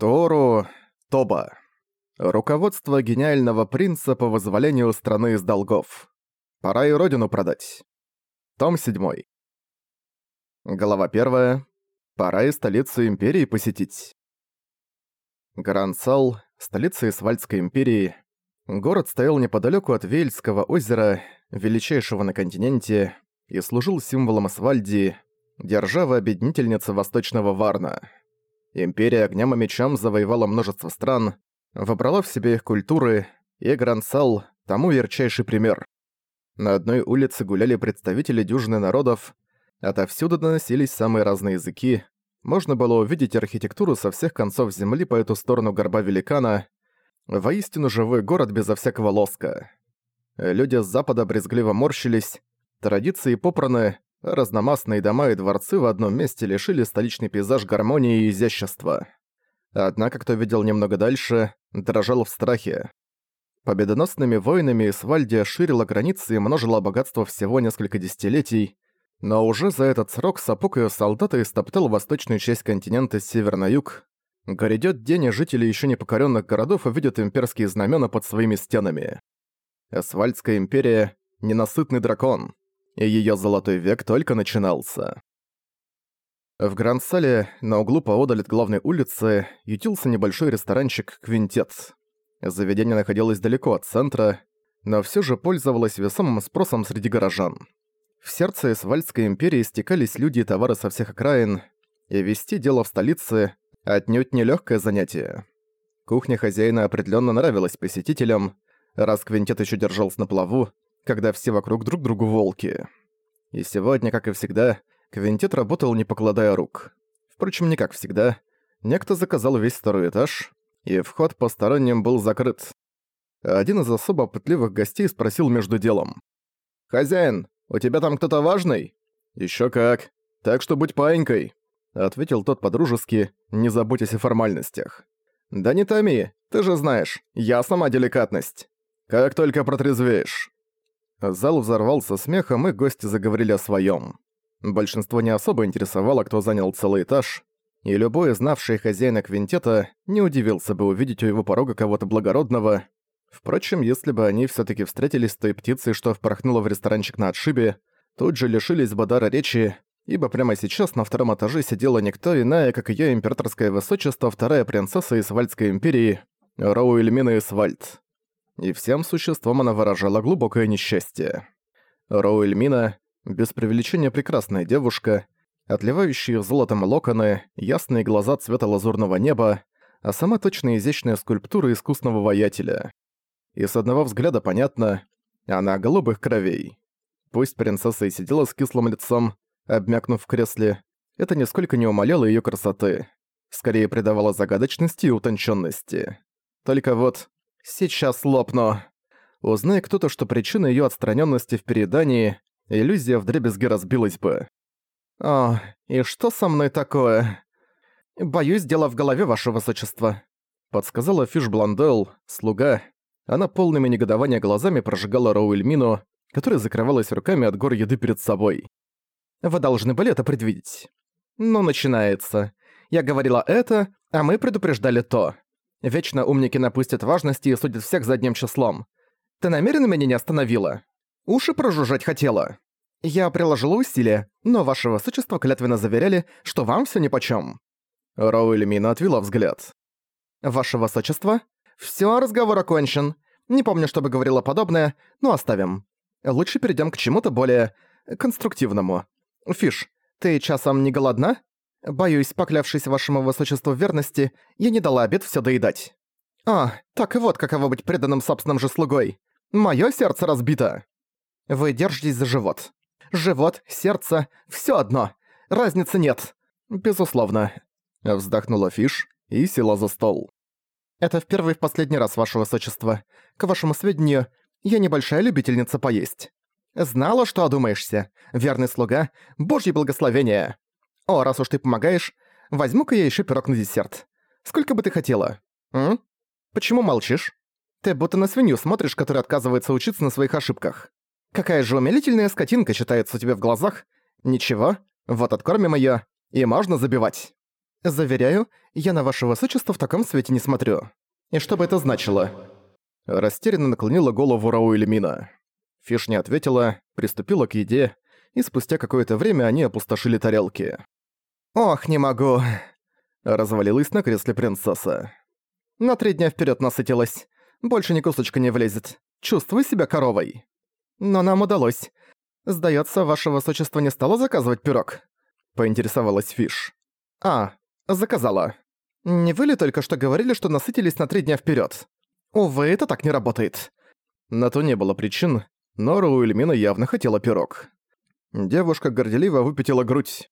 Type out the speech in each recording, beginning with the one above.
Тору Тоба. Руководство гениального принца по вызволению страны из долгов. Пора и родину продать. Том 7. Глава 1. Пора и столицу империи посетить. Грансал, столица Исвальдской империи. Город стоял неподалеку от Вельского озера, величайшего на континенте, и служил символом Исвальдии, державы-объединительницы Восточного Варна. Империя огнем и мечом завоевала множество стран, вобрала в себе их культуры, и Грансал – тому ярчайший пример. На одной улице гуляли представители дюжины народов, отовсюду доносились самые разные языки, можно было увидеть архитектуру со всех концов земли по эту сторону горба великана, воистину живой город безо всякого лоска. Люди с запада брезгливо морщились, традиции попраны, Разномастные дома и дворцы в одном месте лишили столичный пейзаж гармонии и изящества. Однако, кто видел немного дальше, дрожал в страхе. Победоносными войнами Исвальдия ширила границы и множила богатство всего несколько десятилетий, но уже за этот срок сапог её солдата истоптал восточную часть континента с север на юг. Грядёт день, и жители ещё непокорённых городов увидят имперские знамена под своими стенами. Асфальтская империя — ненасытный дракон и её золотой век только начинался. В Гранд-сале, на углу поодаль от главной улицы, ютился небольшой ресторанчик «Квинтет». Заведение находилось далеко от центра, но всё же пользовалось весомым спросом среди горожан. В сердце Эсвальдской империи стекались люди и товары со всех окраин, и вести дело в столице – отнюдь нелёгкое занятие. Кухня хозяина определённо нравилась посетителям, раз Квинтет ещё держался на плаву, когда все вокруг друг другу волки. И сегодня, как и всегда, Квинтет работал не покладая рук. Впрочем, не как всегда. Некто заказал весь второй этаж, и вход посторонним был закрыт. Один из особо пытливых гостей спросил между делом. «Хозяин, у тебя там кто-то важный?» «Ещё как. Так что будь паинькой», — ответил тот подружески, не заботясь о формальностях. «Да не томи, ты же знаешь, я сама деликатность. Как только протрезвеешь». Зал взорвался смехом, и гости заговорили о своем. Большинство не особо интересовало, кто занял целый этаж, и любой, знавший хозяина квинтета, не удивился бы увидеть у его порога кого-то благородного. Впрочем, если бы они все таки встретились с той птицей, что впорхнула в ресторанчик на отшибе, тут же лишились бы дара речи, ибо прямо сейчас на втором этаже сидела никто иная, как ее императорское высочество, вторая принцесса из Вальдской империи, Роуэльмина Исвальд и всем существом она выражала глубокое несчастье. Роуэльмина — без преувеличения прекрасная девушка, отливающие золотом локоны, ясные глаза цвета лазурного неба, а сама точно изящная скульптура искусного воятеля. И с одного взгляда понятно, она голубых кровей. Пусть принцесса и сидела с кислым лицом, обмякнув в кресле, это нисколько не умаляло её красоты, скорее придавало загадочности и утонченности. Только вот Сейчас лопну. Узнай кто-то, что причина ее отстраненности в передании, иллюзия вдребезги разбилась бы. О, и что со мной такое? Боюсь, дело в голове, ваше высочество. Подсказала Фиш Бландел, слуга. Она полными негодования глазами прожигала Роуэльмину, которая закрывалась руками от гор еды перед собой. Вы должны были это предвидеть. Ну, начинается. Я говорила это, а мы предупреждали то. Вечно умники напустят важности и судят всех задним числом. Ты намеренно меня не остановила? Уши прожужжать хотела. Я приложила усилия, но ваше высочество клятвенно заверяли, что вам всё нипочём. Роуэль Мина отвела взгляд. Ваше высочество, всё, разговор окончен. Не помню, чтобы говорила подобное, но оставим. Лучше перейдём к чему-то более конструктивному. Фиш, ты часом не голодна? Боюсь, поклявшись вашему высочеству верности, я не дала обед все доедать. А, так вот каково быть преданным собственным же слугой. Моё сердце разбито. Вы держитесь за живот. Живот, сердце, все одно. Разницы нет. Безусловно. Вздохнула Фиш и села за стол. Это в первый и в последний раз, ваше высочество. К вашему сведению, я небольшая любительница поесть. Знала, что одумаешься. Верный слуга, божье благословение. «О, раз уж ты помогаешь, возьму-ка я еще пирог на десерт. Сколько бы ты хотела? М? Почему молчишь? Ты будто на свинью смотришь, которая отказывается учиться на своих ошибках. Какая же умилительная скотинка читается у тебя в глазах. Ничего, вот откормим её, и можно забивать». «Заверяю, я на ваше высочество в таком свете не смотрю. И что бы это значило?» Растерянно наклонила голову Рауэльмина. Фиш не ответила, приступила к еде, и спустя какое-то время они опустошили тарелки. «Ох, не могу!» Развалилась на кресле принцесса. «На три дня вперед насытилась. Больше ни кусочка не влезет. Чувствуй себя коровой». «Но нам удалось. Сдается, ваше высочество не стало заказывать пирог?» Поинтересовалась Фиш. «А, заказала. Не вы ли только что говорили, что насытились на три дня вперед? Увы, это так не работает». На то не было причин, но Руэльмина явно хотела пирог. Девушка горделиво выпятила грудь.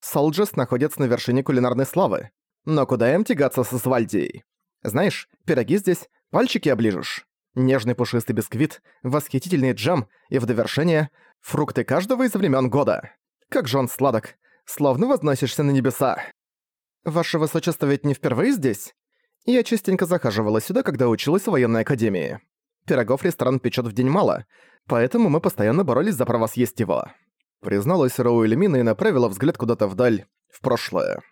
Солджес находится на вершине кулинарной славы. Но куда им тягаться со Свальдией? Знаешь, пироги здесь, пальчики оближешь. Нежный пушистый бисквит, восхитительный джем и в довершение фрукты каждого из времен года. Как же он сладок, словно возносишься на небеса. Ваше высочество ведь не впервые здесь? Я частенько захаживала сюда, когда училась в военной академии. Пирогов ресторан печет в день мало, поэтому мы постоянно боролись за право съесть его. Призналась Роу Эльмина и направила взгляд куда-то вдаль, в прошлое.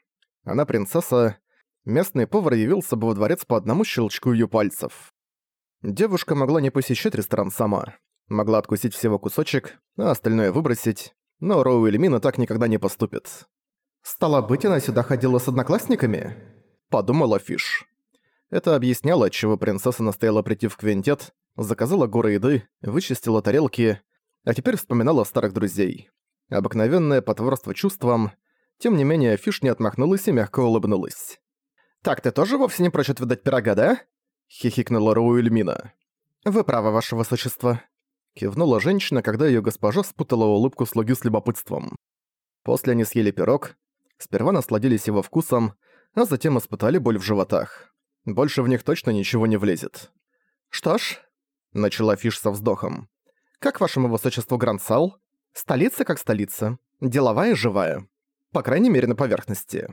Она принцесса. Местный повар явился бы во дворец по одному щелчку ее пальцев. Девушка могла не посещать ресторан сама. Могла откусить всего кусочек, а остальное выбросить, но Роу Эльмина так никогда не поступит. «Стало быть, она сюда ходила с одноклассниками?» – подумала Фиш. Это объясняло, отчего принцесса настояла прийти в квинтет, заказала горы еды, вычистила тарелки, а теперь вспоминала старых друзей. Обыкновенное потворство чувствам. Тем не менее, Фиш не отмахнулась и мягко улыбнулась. «Так ты тоже вовсе не прочь отведать пирога, да?» — хихикнула Руэльмина. «Вы правы, ваше высочество», — кивнула женщина, когда ее госпожа спутала улыбку слуги с любопытством. После они съели пирог, сперва насладились его вкусом, а затем испытали боль в животах. Больше в них точно ничего не влезет. «Что ж», — начала Фиш со вздохом, — «как вашему высочеству Грансал?» Столица как столица. Деловая живая. По крайней мере, на поверхности.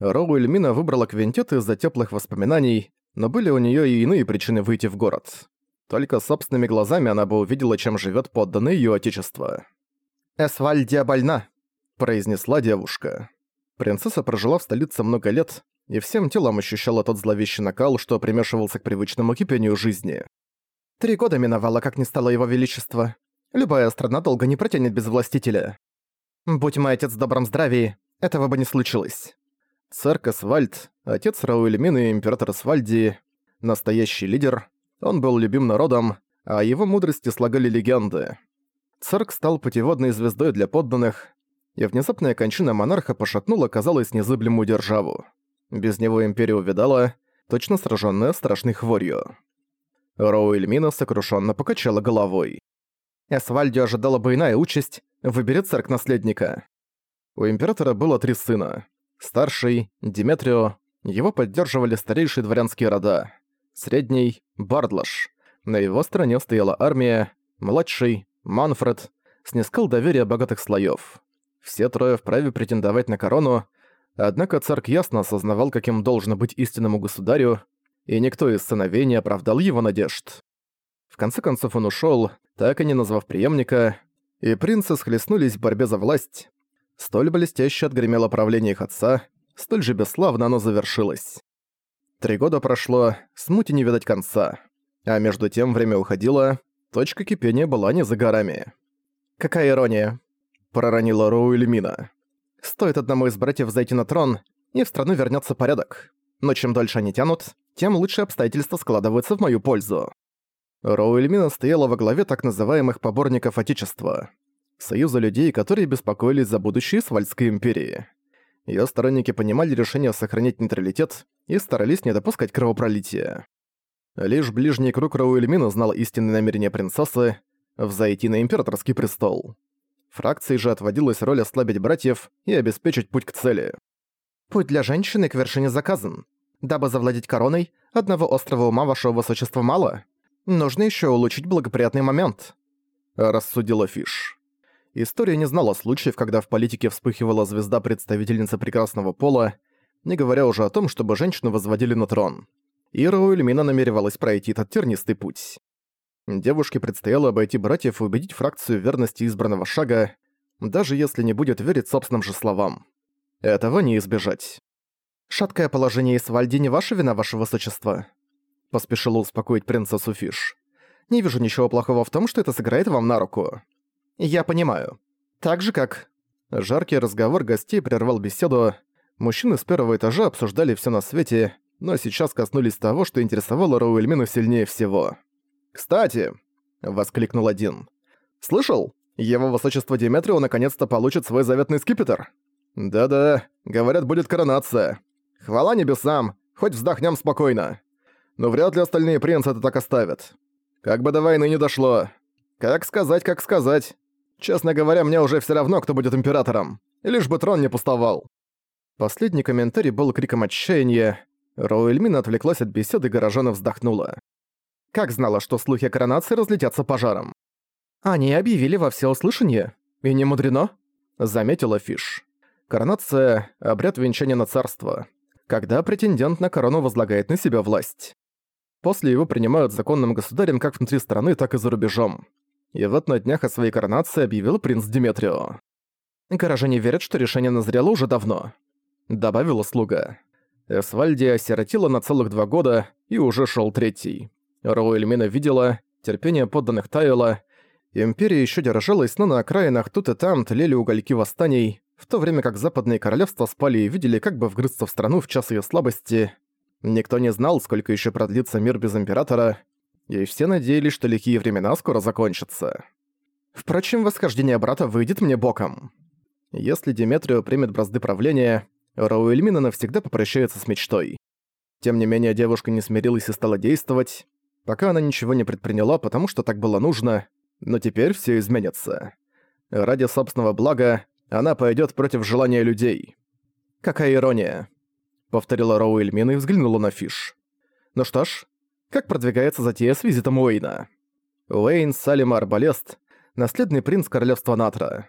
Роу Эльмина выбрала квинтет из-за теплых воспоминаний, но были у нее и иные причины выйти в город. Только собственными глазами она бы увидела, чем живет подданный ее отечество. «Эсвальдия больна», — произнесла девушка. Принцесса прожила в столице много лет и всем телом ощущала тот зловещий накал, что примешивался к привычному кипению жизни. Три года миновало, как не стало его величества. Любая страна долго не протянет без властителя. Будь мой отец в добром здравии, этого бы не случилось. Царь Касвальд, отец Рауэльмина и император Свальдии, настоящий лидер, он был любим народом, а его мудрости слагали легенды. Царк стал путеводной звездой для подданных, и внезапная кончина монарха пошатнула, казалось, незыблемую державу. Без него империя увидала, точно сраженная страшной хворью. Роуэльмина сокрушенно покачала головой. Эсвальди ожидала бы иная участь, выберет царь наследника. У императора было три сына. Старший – Диметрио, его поддерживали старейшие дворянские рода. Средний – Бардлаш. На его стороне стояла армия. Младший – Манфред, снискал доверие богатых слоев. Все трое вправе претендовать на корону, однако царь ясно осознавал, каким должно быть истинному государю, и никто из сыновей не оправдал его надежд. В конце концов он ушел, так и не назвав преемника, и принцы схлестнулись в борьбе за власть. Столь блестяще отгремело правление их отца, столь же бесславно оно завершилось. Три года прошло, смути не видать конца. А между тем время уходило, точка кипения была не за горами. «Какая ирония!» – проронила Роу Эльмина. «Стоит одному из братьев зайти на трон, и в страну вернется порядок. Но чем дольше они тянут, тем лучше обстоятельства складываются в мою пользу». Роуэльмина стояла во главе так называемых поборников Отечества, союза людей, которые беспокоились за будущее Свальской империи. Её сторонники понимали решение сохранить нейтралитет и старались не допускать кровопролития. Лишь ближний круг Роуэльмина знал истинные намерения принцессы – взойти на императорский престол. Фракции же отводилась роль ослабить братьев и обеспечить путь к цели. «Путь для женщины к вершине заказан. Дабы завладеть короной, одного острого ума вашего высочества мало. Нужно еще улучшить благоприятный момент», — рассудила Фиш. История не знала случаев, когда в политике вспыхивала звезда представительницы прекрасного пола, не говоря уже о том, чтобы женщину возводили на трон. И Роуэльмина намеревалась пройти этот тернистый путь. Девушке предстояло обойти братьев и убедить фракцию верности избранного шага, даже если не будет верить собственным же словам. Этого не избежать. «Шаткое положение Исвальди не ваша вина, ваше высочество», — поспешила успокоить принцессу Фиш. «Не вижу ничего плохого в том, что это сыграет вам на руку». «Я понимаю. Так же, как...» Жаркий разговор гостей прервал беседу. Мужчины с первого этажа обсуждали все на свете, но сейчас коснулись того, что интересовало Роуэльмину сильнее всего. «Кстати!» — воскликнул один. «Слышал? Его высочество Диметрио наконец-то получит свой заветный скипетр!» «Да-да, говорят, будет коронация. Хвала небесам, хоть вздохнем спокойно. Но вряд ли остальные принцы это так оставят. Как бы до войны не дошло. Как сказать, как сказать. Честно говоря, мне уже все равно, кто будет императором. Лишь бы трон не пустовал». Последний комментарий был криком отчаяния. Роуэльмина отвлеклась от беседы, горожана вздохнула. Как знала, что слухи о коронации разлетятся пожаром? «Они объявили во всеуслышание. И не мудрено», — заметила Фиш. Коронация — обряд венчания на царство, когда претендент на корону возлагает на себя власть. После его принимают законным государем как внутри страны, так и за рубежом. И вот на днях о своей коронации объявил принц Диметрио. «Горожане верят, что решение назрело уже давно», — добавила слуга. Эсвальди осиротила на целых два года, и уже шел третий. Роуэльмина видела, терпение подданных таяло, Империя еще держалась, но на окраинах тут и там тлели угольки восстаний, в то время как западные королевства спали и видели, как бы вгрызться в страну в час ее слабости. Никто не знал, сколько еще продлится мир без императора, и все надеялись, что лихие времена скоро закончатся. Впрочем, восхождение брата выйдет мне боком. Если Деметрио примет бразды правления, Рауэльмина навсегда попрощается с мечтой. Тем не менее, девушка не смирилась и стала действовать, пока она ничего не предприняла, потому что так было нужно, но теперь все изменится. Ради собственного блага она пойдет против желания людей. Какая ирония. Повторила Роуэльмина и взглянула на Фиш. Ну что ж, как продвигается затея с визитом Уэйна? Уэйн Салима Арбалест, наследный принц королевства Натра.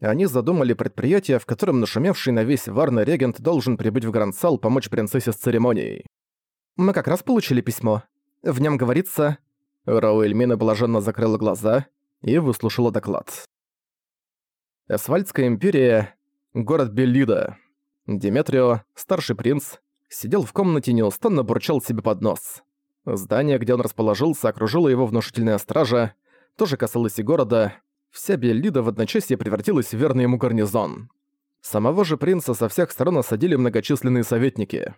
Они задумали предприятие, в котором нашумевший на весь Варна регент должен прибыть в Грандсал помочь принцессе с церемонией. Мы как раз получили письмо. В нем говорится... Рауэльмина блаженно закрыла глаза и выслушала доклад. Асфальтская империя, город Беллида. Диметрио, старший принц, сидел в комнате неустанно бурчал себе под нос. Здание, где он расположился, окружило его внушительная стража, тоже касалось и города. Вся Беллида в одночасье превратилась в верный ему гарнизон. Самого же принца со всех сторон осадили многочисленные советники.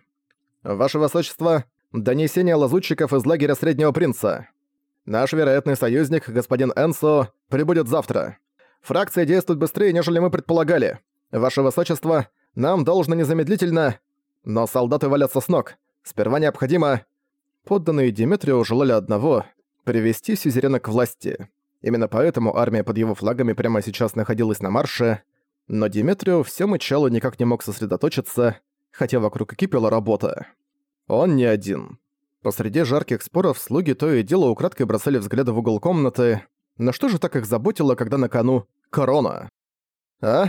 «Ваше Высочество, донесение лазутчиков из лагеря Среднего Принца. Наш вероятный союзник, господин Энсо, прибудет завтра. Фракция действует быстрее, нежели мы предполагали. Ваше Высочество, нам должно незамедлительно... Но солдаты валятся с ног. Сперва необходимо... Подданные Диметрио желали одного — привести Сюзерена к власти. Именно поэтому армия под его флагами прямо сейчас находилась на марше, но Диметрио все мычал и никак не мог сосредоточиться, хотя вокруг кипела работа. Он не один. Посреди жарких споров слуги то и дело украдкой бросали взгляды в угол комнаты, но что же так их заботило, когда на кону корона? «А?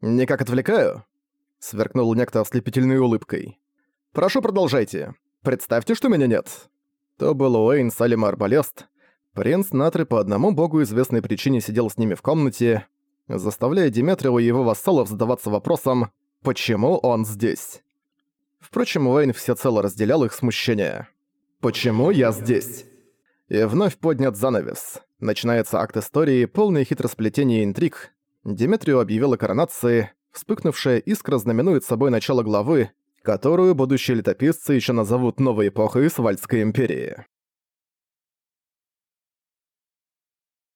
Никак отвлекаю?» — сверкнул некто ослепительной улыбкой. «Прошу, продолжайте. Представьте, что меня нет». То был Уэйн Салим Арбалест. Принц Натры по одному богу известной причине сидел с ними в комнате, заставляя Диметрио и его вассалов задаваться вопросом, почему он здесь. Впрочем, Уэйн всецело разделял их смущение. «Почему я здесь?» И вновь поднят занавес. Начинается акт истории, полный хитросплетения и интриг. Диметрию объявила коронации, вспыхнувшая искра знаменует собой начало главы, которую будущие летописцы еще назовут новой эпохой Свальдской империи.